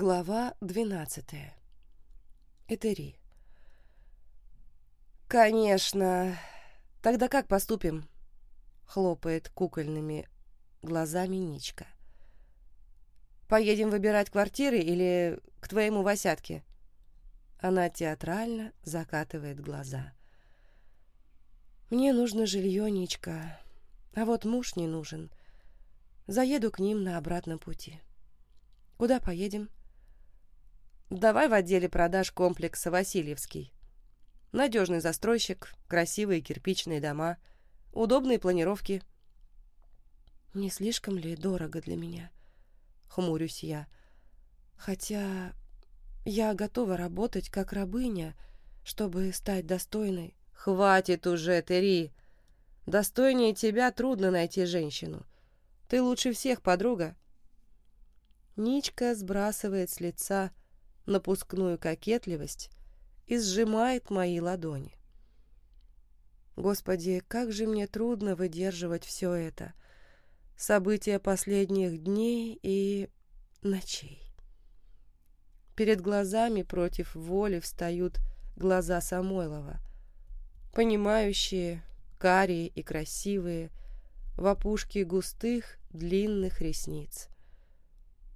Глава двенадцатая. Этери. «Конечно. Тогда как поступим?» — хлопает кукольными глазами Ничка. «Поедем выбирать квартиры или к твоему Васятке?» Она театрально закатывает глаза. «Мне нужно жилье, Ничка, а вот муж не нужен. Заеду к ним на обратном пути. Куда поедем?» «Давай в отделе продаж комплекса Васильевский. Надежный застройщик, красивые кирпичные дома, удобные планировки». «Не слишком ли дорого для меня?» — хмурюсь я. «Хотя я готова работать как рабыня, чтобы стать достойной». «Хватит уже, Терри! Достойнее тебя трудно найти женщину. Ты лучше всех, подруга». Ничка сбрасывает с лица напускную кокетливость и сжимает мои ладони. Господи, как же мне трудно выдерживать все это. События последних дней и ночей. Перед глазами против воли встают глаза Самойлова. Понимающие, карие и красивые, в опушке густых, длинных ресниц.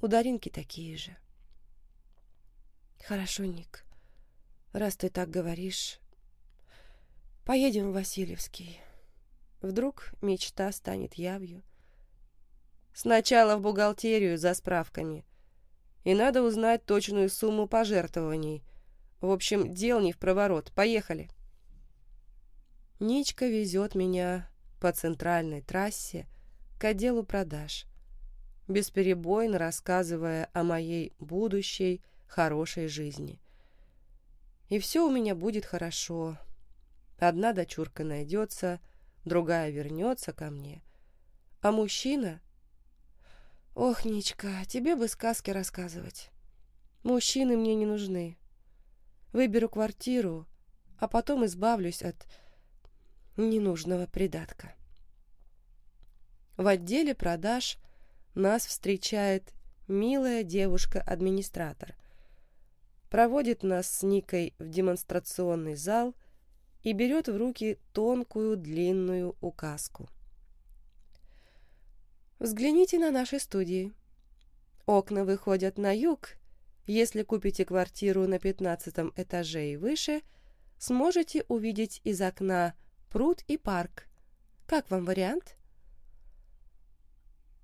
У Даринки такие же. Хорошо, Ник. Раз ты так говоришь, поедем в Васильевский. Вдруг мечта станет явью. Сначала в бухгалтерию за справками — и надо узнать точную сумму пожертвований. В общем, дел не в проворот. Поехали. Ничка везет меня по центральной трассе к отделу продаж, бесперебойно рассказывая о моей будущей хорошей жизни. И все у меня будет хорошо. Одна дочурка найдется, другая вернется ко мне. А мужчина Ох, Ничка, тебе бы сказки рассказывать. Мужчины мне не нужны. Выберу квартиру, а потом избавлюсь от ненужного придатка. В отделе продаж нас встречает милая девушка-администратор. Проводит нас с Никой в демонстрационный зал и берет в руки тонкую длинную указку. Взгляните на наши студии. Окна выходят на юг. Если купите квартиру на пятнадцатом этаже и выше, сможете увидеть из окна пруд и парк. Как вам вариант?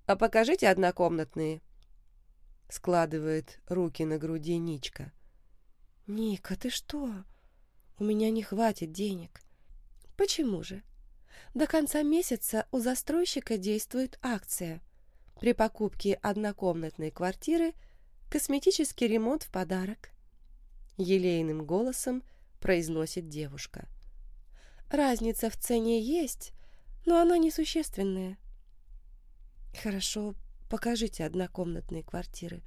А покажите однокомнатные. Складывает руки на груди Ничка. Ника, ты что? У меня не хватит денег. Почему же? До конца месяца у застройщика действует акция. При покупке однокомнатной квартиры косметический ремонт в подарок. Елейным голосом произносит девушка. Разница в цене есть, но она несущественная. Хорошо, покажите однокомнатные квартиры.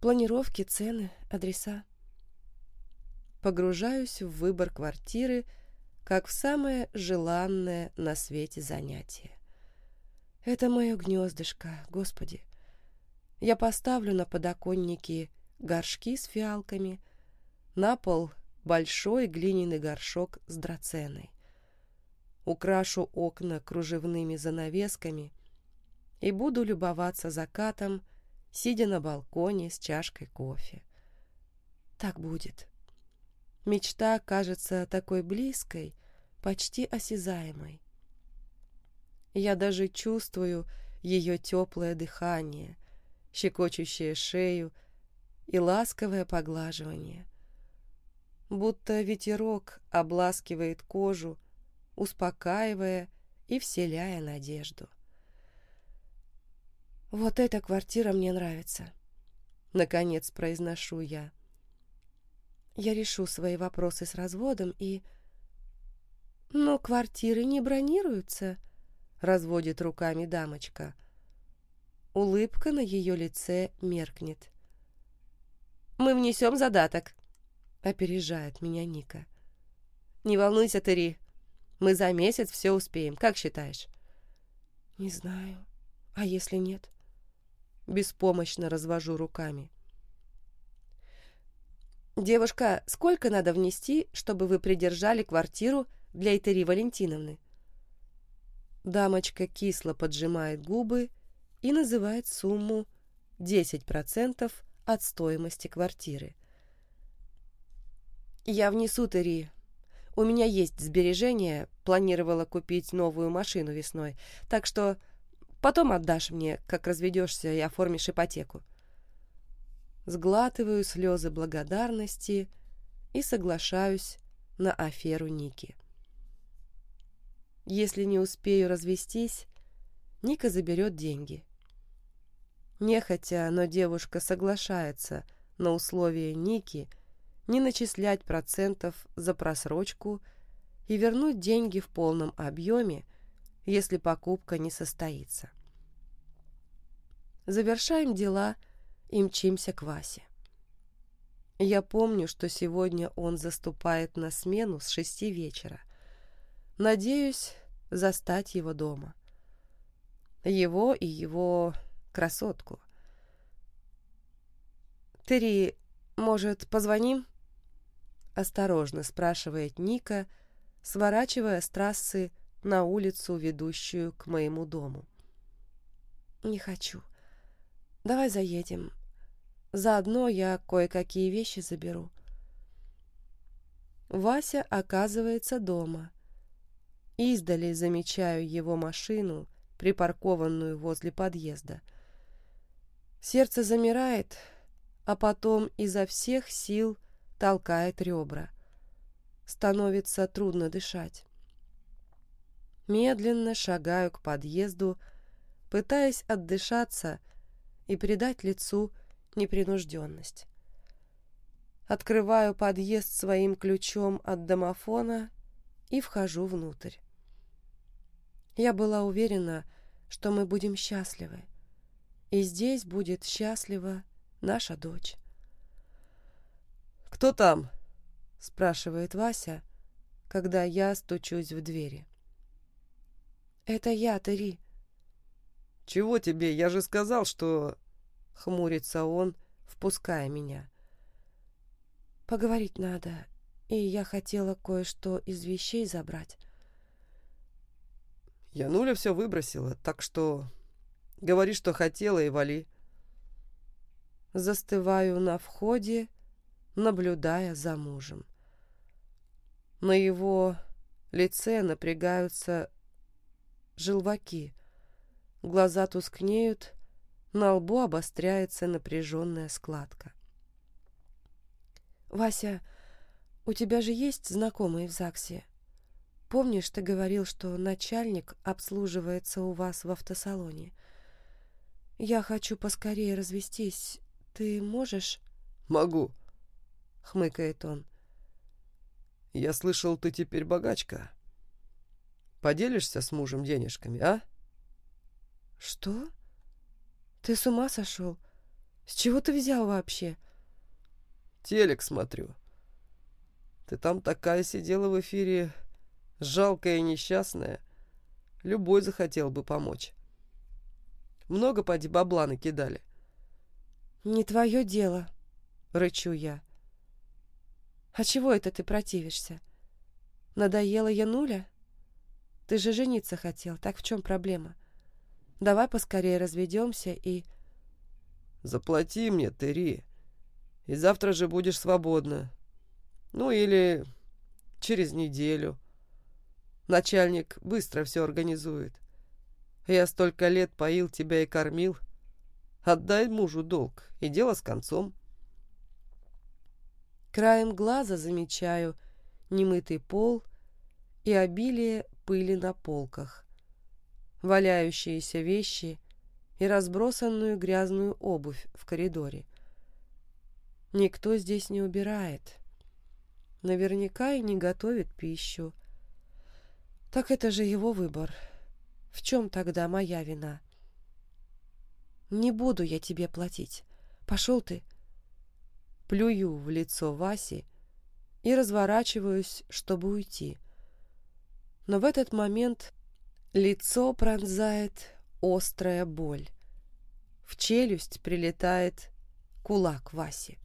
Планировки, цены, адреса. Погружаюсь в выбор квартиры, как в самое желанное на свете занятие. Это мое гнездышко, Господи. Я поставлю на подоконнике горшки с фиалками, на пол большой глиняный горшок с драценой. Украшу окна кружевными занавесками и буду любоваться закатом, сидя на балконе с чашкой кофе. Так будет. Мечта кажется такой близкой, почти осязаемой. Я даже чувствую ее теплое дыхание, щекочущее шею и ласковое поглаживание. Будто ветерок обласкивает кожу, успокаивая и вселяя надежду. «Вот эта квартира мне нравится», — наконец произношу я. Я решу свои вопросы с разводом и... Но квартиры не бронируются, разводит руками дамочка. Улыбка на ее лице меркнет. Мы внесем задаток, опережает меня Ника. Не волнуйся, Терри. Мы за месяц все успеем. Как считаешь? Не знаю. А если нет? Беспомощно развожу руками. «Девушка, сколько надо внести, чтобы вы придержали квартиру для Этери Валентиновны?» Дамочка кисло поджимает губы и называет сумму 10% от стоимости квартиры. «Я внесу, Терри. У меня есть сбережения, планировала купить новую машину весной, так что потом отдашь мне, как разведешься и оформишь ипотеку». Сглатываю слезы благодарности и соглашаюсь на аферу Ники. Если не успею развестись, Ника заберет деньги. Нехотя, но девушка соглашается на условия Ники не начислять процентов за просрочку и вернуть деньги в полном объеме, если покупка не состоится. Завершаем дела и мчимся к Васе. Я помню, что сегодня он заступает на смену с шести вечера. Надеюсь застать его дома. Его и его красотку. «Терри, может, позвоним?» Осторожно спрашивает Ника, сворачивая с трассы на улицу, ведущую к моему дому. «Не хочу. Давай заедем. Заодно я кое-какие вещи заберу». Вася оказывается дома. Издали замечаю его машину, припаркованную возле подъезда. Сердце замирает, а потом изо всех сил толкает ребра. Становится трудно дышать. Медленно шагаю к подъезду, пытаясь отдышаться и придать лицу непринужденность. Открываю подъезд своим ключом от домофона и вхожу внутрь. Я была уверена, что мы будем счастливы, и здесь будет счастлива наша дочь. «Кто там?» — спрашивает Вася, когда я стучусь в двери. «Это я, Тери». «Чего тебе? Я же сказал, что...» — хмурится он, впуская меня. «Поговорить надо, и я хотела кое-что из вещей забрать». Януля все выбросила, так что говори, что хотела, и вали. Застываю на входе, наблюдая за мужем. На его лице напрягаются желваки, глаза тускнеют, на лбу обостряется напряженная складка. «Вася, у тебя же есть знакомые в ЗАГСе? Помнишь, ты говорил, что начальник обслуживается у вас в автосалоне? Я хочу поскорее развестись. Ты можешь?» «Могу», — хмыкает он. «Я слышал, ты теперь богачка. Поделишься с мужем денежками, а?» «Что? Ты с ума сошел? С чего ты взял вообще?» «Телек смотрю. Ты там такая сидела в эфире, жалкая и несчастная. Любой захотел бы помочь. Много поди бабла накидали». «Не твое дело», — рычу я. «А чего это ты противишься? Надоела Януля? Ты же жениться хотел, так в чем проблема? Давай поскорее разведемся и...» «Заплати мне, Терри, и завтра же будешь свободна. Ну или через неделю. Начальник быстро все организует. Я столько лет поил тебя и кормил. Отдай мужу долг, и дело с концом». Краем глаза замечаю немытый пол и обилие пыли на полках, валяющиеся вещи и разбросанную грязную обувь в коридоре. Никто здесь не убирает. Наверняка и не готовит пищу. Так это же его выбор. В чем тогда моя вина? Не буду я тебе платить. Пошел ты плюю в лицо Васи и разворачиваюсь, чтобы уйти. Но в этот момент лицо пронзает острая боль. В челюсть прилетает кулак Васи.